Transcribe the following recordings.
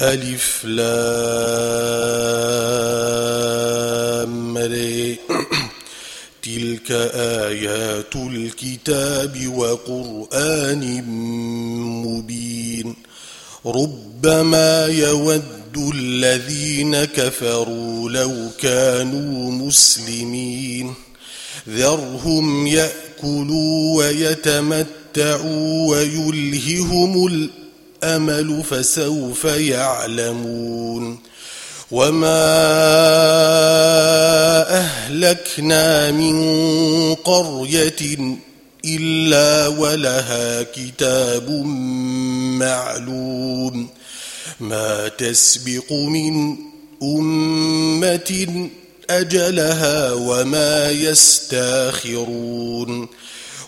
ألف لام تلك آيات الكتاب وقرآن مبين. ربما يود الذين كفروا لو كانوا مسلمين. ذرهم يأكلوا ويتمتعوا ويلههم الأمل فسوف يعلمون وما أهلكنا من قرية إلا ولها كتاب معلوم ما تسبق من أمة أجلها وما يستاخرون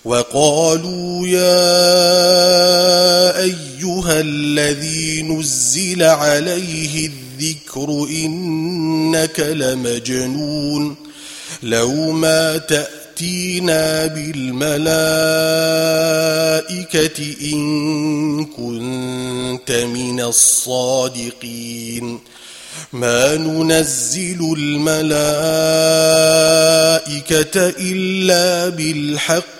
وقالوا يا أيها الذي نزل عليه الذكر إنك لمجنون لو ما تأتينا بالملائكة إن كنت من الصادقين. ما ننزل الملائكة إلا بالحق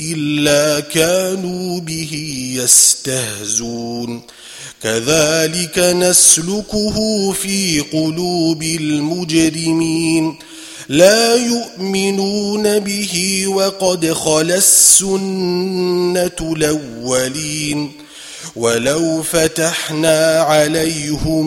إلا كانوا به يستهزون. كذلك نسلكه في قلوب المجرمين. لا يؤمنون به وقد خلى السنة الأولين. ولو فتحنا عليهم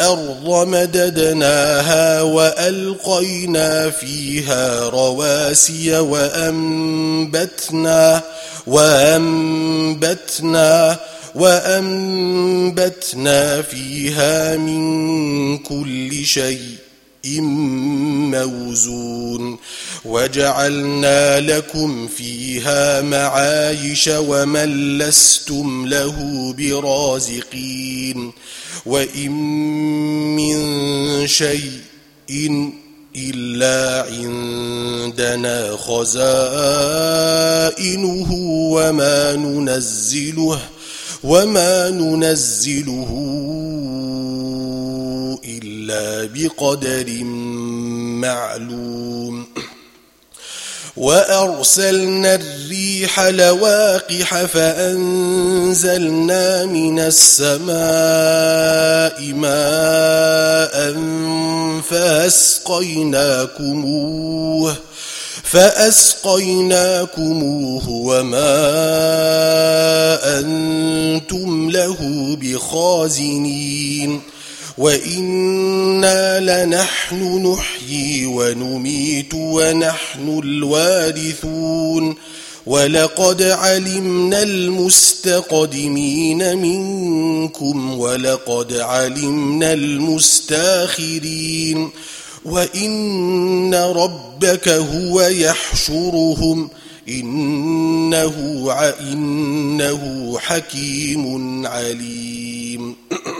الأرض مددناها وألقينا فيها رواسي وأنبتنا وأنبتنا وأنبتنا فيها من كل شيء موزون. وجعلنا لكم فيها معايش ومن لستم له برازقين. وإن من شيء إلا عندنا خزائنه وما ننزله وما ننزله إلا بقدر معلوم. وأرسلنا الريح لواقح فأنزلنا من السماء ماء فأسقيناكموه فأسقيناكموه وما أنتم له بخازنين وإنا لنحن نحيي ونميت ونحن الوارثون ولقد علمنا المستقدمين منكم ولقد علمنا المستاخرين وإن ربك هو يحشرهم إنه, إنه حكيم عليم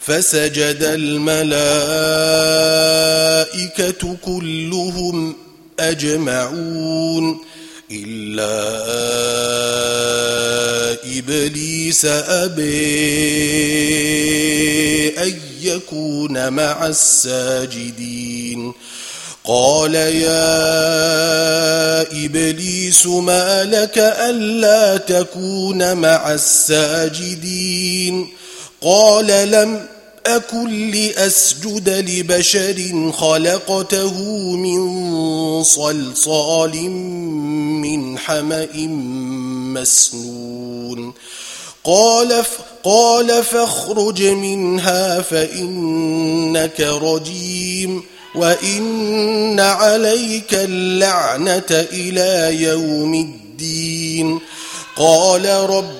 فسجد الملائكة كلهم أجمعون إلا إبليس أبي أن يكون مع الساجدين. قال يا إبليس ما لك ألا تكون مع الساجدين؟ قال لم أكن لأسجد لبشر خلقته من صلصال من حمأ مسنون. قال قال فاخرج منها فإنك رجيم وإن عليك اللعنة إلى يوم الدين. قال رب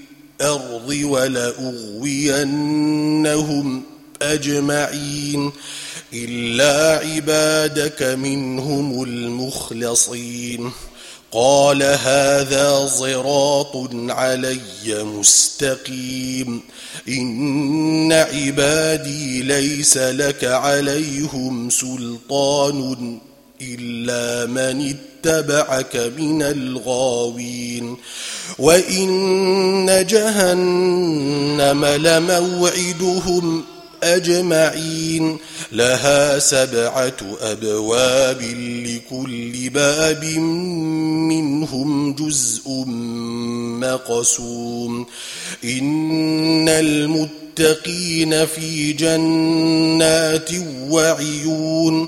ولأغوينهم أجمعين إلا عبادك منهم المخلصين. قال هذا صراط علي مستقيم. إن عبادي ليس لك عليهم سلطان إلا من اتبعك من الغاوين. وإن جهنم لموعدهم أجمعين. لها سبعة أبواب لكل باب منهم جزء مقسوم. إن المتقين في جنات وعيون.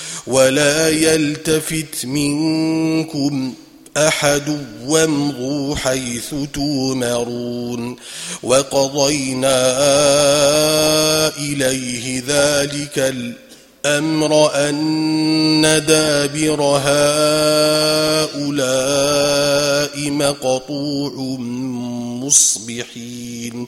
ولا يلتفت منكم أحد وامضوا حيث تومرون وقضينا إليه ذلك الأمر أن دابر هؤلاء مقطوع مصبحين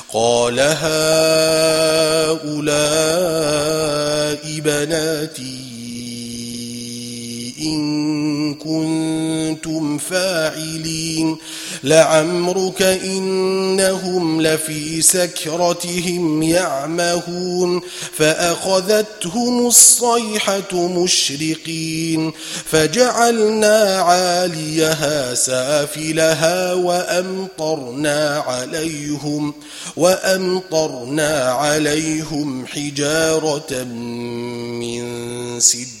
قال هؤلاء بناتي إن كنتم فاعلين لعمرك إنهم لفي سكرتهم يعمهون فأخذتهم الصيحة مشرقين فجعلنا عاليها سافلها وأمطرنا عليهم وأمطرنا عليهم حجارة من سجين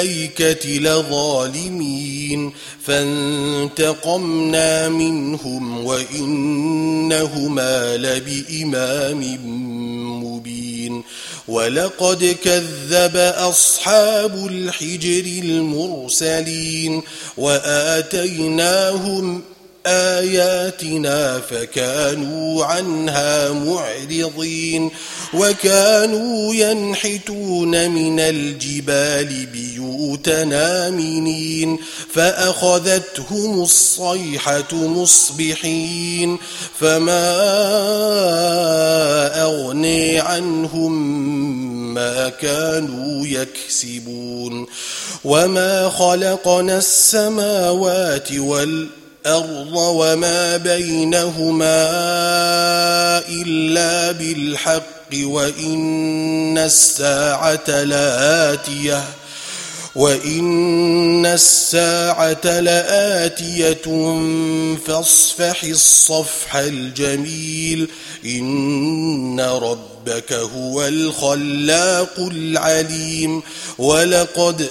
الأيكة لظالمين فانتقمنا منهم وإنهما لبإمام مبين ولقد كذب أصحاب الحجر المرسلين وآتيناهم آياتنا فكانوا عنها معرضين وكانوا ينحتون من الجبال بيوتنا آمنين فأخذتهم الصيحة مصبحين فما أغني عنهم ما كانوا يكسبون وما خلقنا السماوات والأرض الأرض وما بينهما إلا بالحق وإن الساعة لآتية وإن الساعة لآتية فاصفح الصفح الجميل إن ربك هو الخلاق العليم ولقد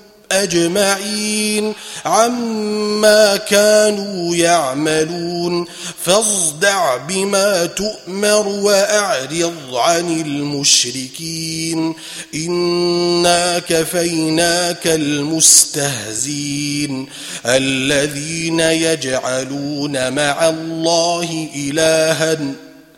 أجمعين عما كانوا يعملون فاصدع بما تؤمر وأعرض عن المشركين إنا كفيناك المستهزين الذين يجعلون مع الله إلهًا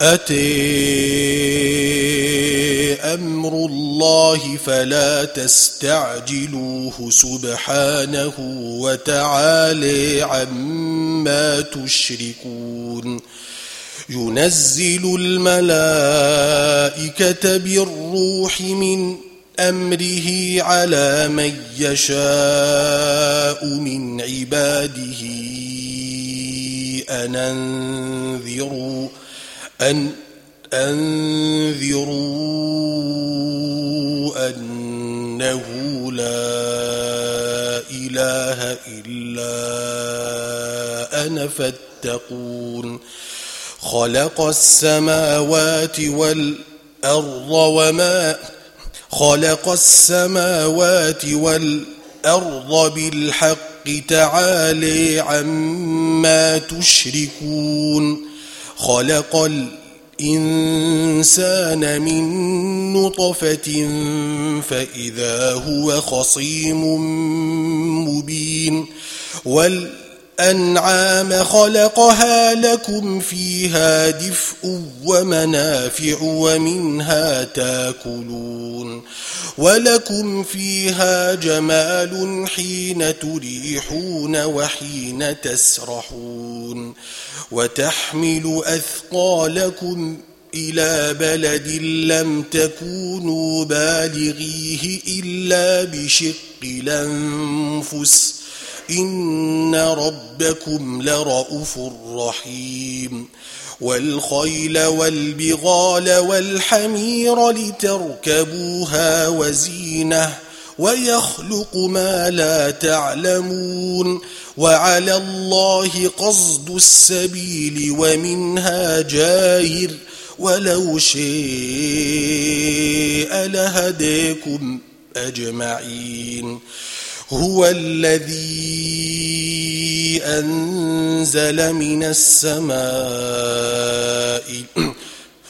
أتي أمر الله فلا تستعجلوه سبحانه وتعالي عما تشركون. ينزل الملائكة بالروح من أمره على من يشاء من عباده أن أنذروا أن أنذروا أنه لا إله إلا أنا فاتقون. خلق السماوات والأرض وما خلق السماوات والأرض بالحق تعالي عما تشركون. خلق الإنسان من نطفة فإذا هو خصيم مبين والأنعام خلقها لكم فيها دفء ومنافع ومنها تاكلون ولكم فيها جمال حين تريحون وحين تسرحون وتحمل أثقالكم إلى بلد لم تكونوا بالغيه إلا بشق الأنفس إن ربكم لرؤوف رحيم والخيل والبغال والحمير لتركبوها وزينه ويخلق ما لا تعلمون وعلى الله قصد السبيل ومنها جاهر ولو شيء لهديكم أجمعين هو الذي أنزل من السماء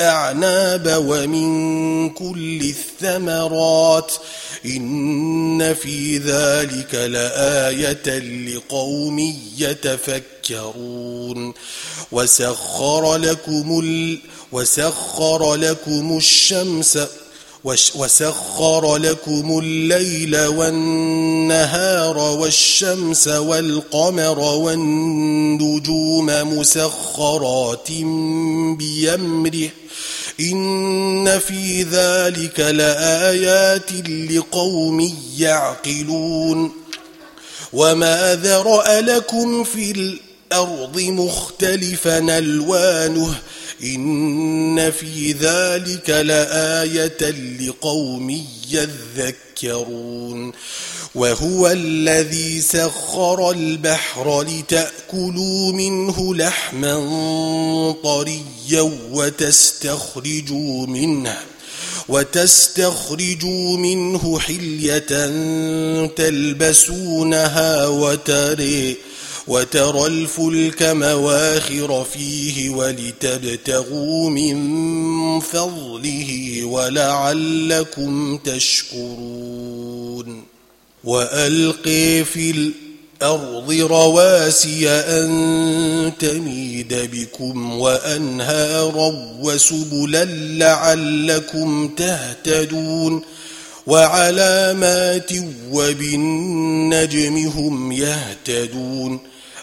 الأعناب ومن كل الثمرات إن في ذلك لآية لقوم يتفكرون وسخر لكم ال وسخر لكم الشمس وسخر لكم الليل والنهار والشمس والقمر والنجوم مسخرات بيمره إن في ذلك لآيات لقوم يعقلون. وما ذرأ لكم في الأرض مختلفا ألوانه إن في ذلك لآية لقوم يذكرون وهو الذي سخر البحر لتأكلوا منه لحما طريا وتستخرجوا منه وتستخرجوا منه حلية تلبسونها وتري وترى الفلك مواخر فيه ولتبتغوا من فضله ولعلكم تشكرون. وألقي في الأرض رواسي أن تميد بكم وأنهارا وسبلا لعلكم تهتدون. وعلامات وبالنجم هم يهتدون.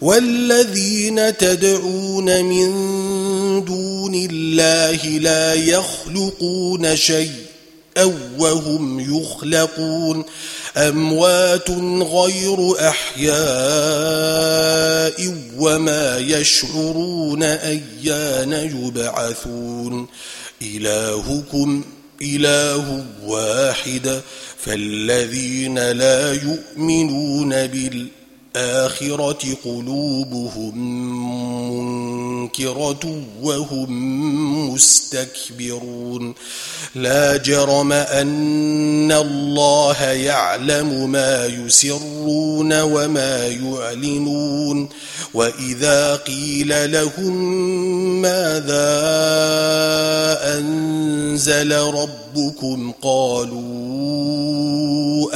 والذين تدعون من دون الله لا يخلقون شيئا وهم يخلقون. أموات غير أحياء وما يشعرون أيان يبعثون. إلهكم إله واحد فالذين لا يؤمنون بالآخرة قلوبهم منكرة وهم مستكبرون. لا جرم أن الله يعلم ما يسرون وما يعلنون. وإذا قيل لهم ماذا أنزل ربكم قالوا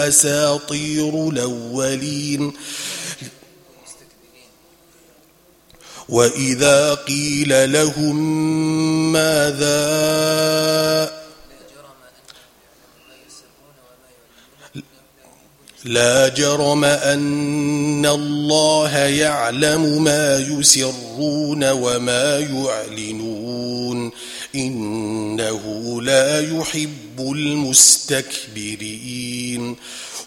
أساطير الأولين. وإذا قيل لهم ماذا لا جرم أن الله يعلم ما يسرون وما يعلنون إنه لا يحب المستكبرين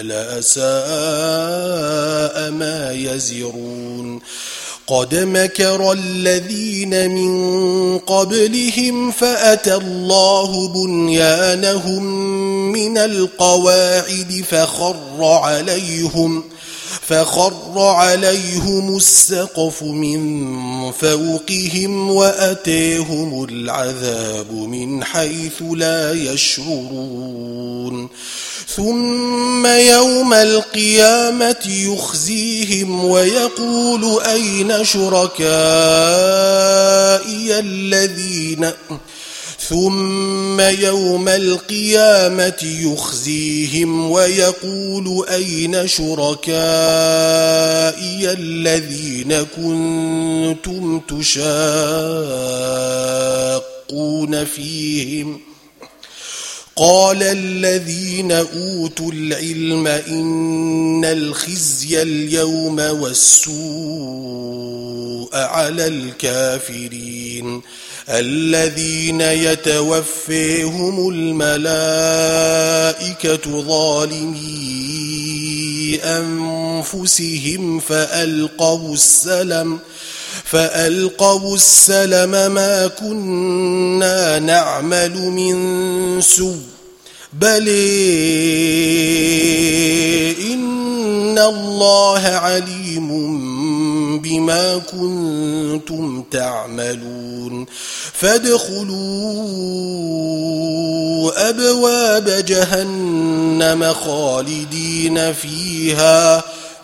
ألا ساء ما يزرون قد مكر الذين من قبلهم فأتى الله بنيانهم من القواعد فخر عليهم فخر عليهم السقف من فوقهم وأتيهم العذاب من حيث لا يشعرون ثم يوم القيامة يخزيهم ويقول أين شركائي الذين؟ ثم يوم القيامة يخزيهم ويقول أين شركائي الذين كنتم تشاقون فيهم ۖ؟ قال الذين أوتوا العلم إن الخزي اليوم والسوء على الكافرين الذين يتوفيهم الملائكة ظالمي أنفسهم فألقوا السلم فألقوا السلم ما كنا نعمل من سوء بل إن الله عليم بما كنتم تعملون. فادخلوا أبواب جهنم خالدين فيها.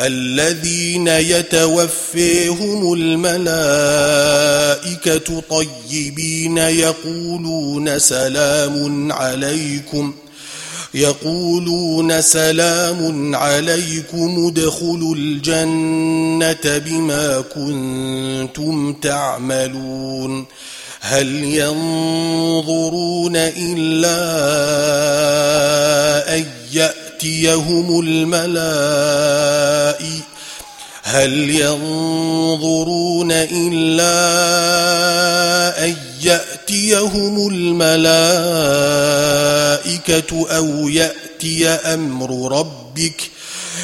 الذين يتوفيهم الملائكة طيبين يقولون سلام عليكم يقولون سلام عليكم ادخلوا الجنة بما كنتم تعملون. هل ينظرون إلا أن يأتيهم الملائكة هل ينظرون إلا أن يأتيهم الملائكة أو يأتي أمر ربك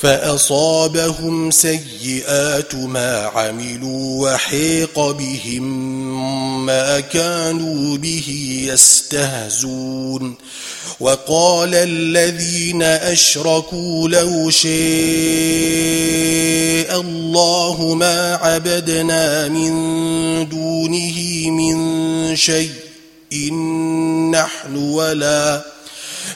فأصابهم سيئات ما عملوا وحيق بهم ما كانوا به يستهزون. وقال الذين أشركوا لو شاء الله ما عبدنا من دونه من شيء إن نحن ولا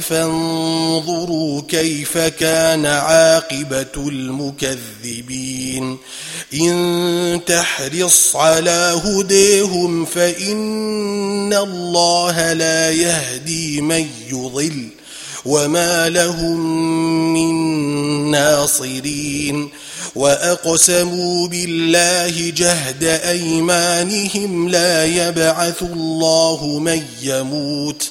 فانظروا كيف كان عاقبة المكذبين. إن تحرص على هديهم فإن الله لا يهدي من يضل وما لهم من ناصرين. وأقسموا بالله جهد أيمانهم لا يبعث الله من يموت.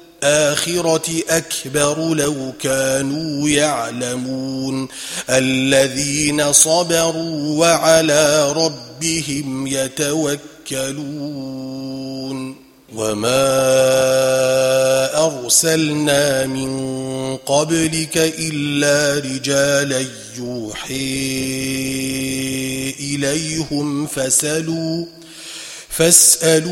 الآخرة أكبر لو كانوا يعلمون الذين صبروا وعلى ربهم يتوكلون وما أرسلنا من قبلك إلا رجالا يوحي إليهم فسلوا فاسألوا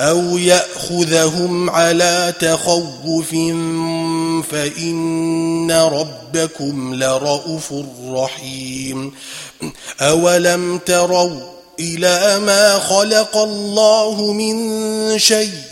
أو يأخذهم على تخوف فإن ربكم لرؤوف رحيم أولم تروا إلى ما خلق الله من شيء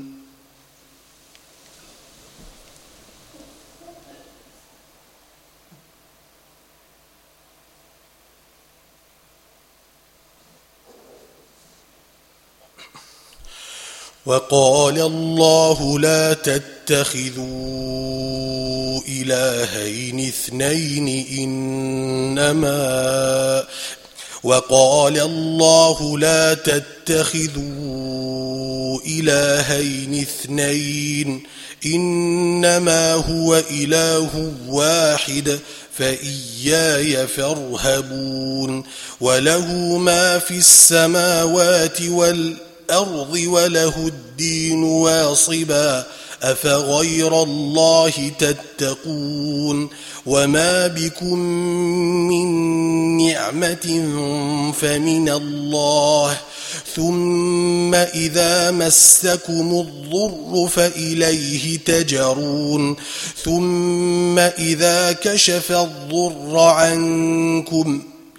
وقال الله لا تتخذوا إلهين اثنين إنما وقال الله لا تتخذوا إلهين اثنين إنما هو إله واحد فإياي فارهبون وله ما في السماوات والأرض الأرض وله الدين واصبا أفغير الله تتقون؟ وما بكم من نعمة فمن الله ثم إذا مسكم الضر فإليه تجرون؟ ثم إذا كشف الضر عنكم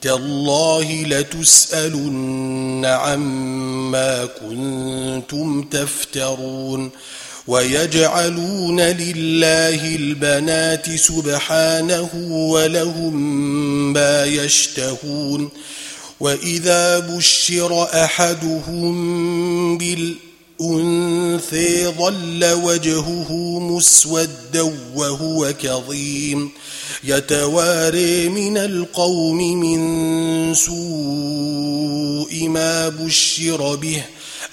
تالله لتسألن عما كنتم تفترون ويجعلون لله البنات سبحانه ولهم ما يشتهون وإذا بشر أحدهم بالأنثى ظل وجهه مسودا وهو كظيم. يتواري من القوم من سوء ما بشر به.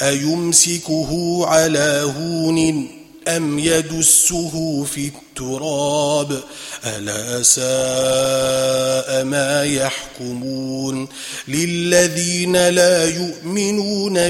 أيمسكه على هون أم يدسه في التراب؟ ألا ساء ما يحكمون للذين لا يؤمنون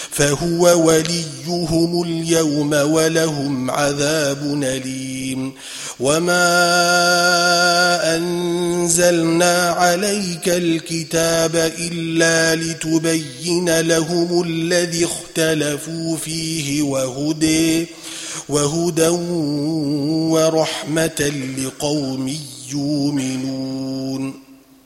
فهو وليهم اليوم ولهم عذاب أليم. وما أنزلنا عليك الكتاب إلا لتبين لهم الذي اختلفوا فيه وهدي وهدى ورحمة لقوم يؤمنون.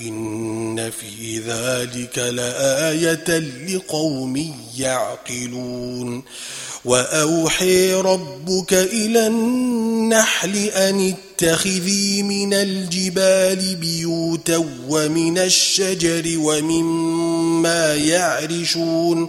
إن في ذلك لآية لقوم يعقلون. وأوحي ربك إلى النحل أن اتخذي من الجبال بيوتا ومن الشجر ومما يعرشون.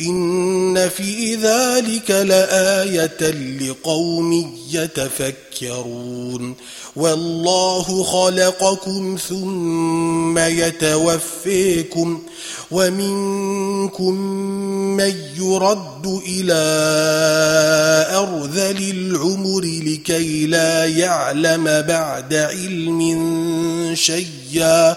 إن في ذلك لآية لقوم يتفكرون. والله خلقكم ثم يتوفيكم ومنكم من يرد إلى أرذل العمر لكي لا يعلم بعد علم شيئا.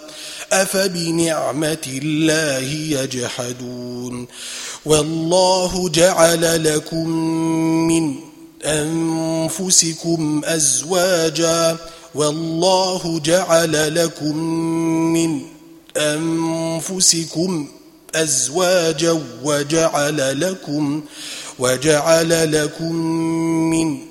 أفبنعمة الله يجحدون والله جعل لكم من أنفسكم أزواجا والله جعل لكم من أنفسكم أزواجا وجعل لكم وجعل لكم من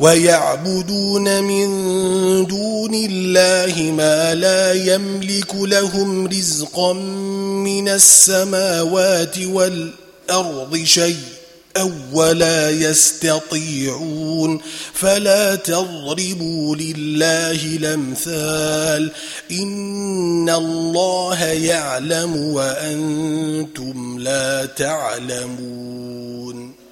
ويعبدون من دون الله ما لا يملك لهم رزقا من السماوات والأرض شيء أو ولا يستطيعون. فلا تضربوا لله الأمثال. إن الله يعلم وأنتم لا تعلمون.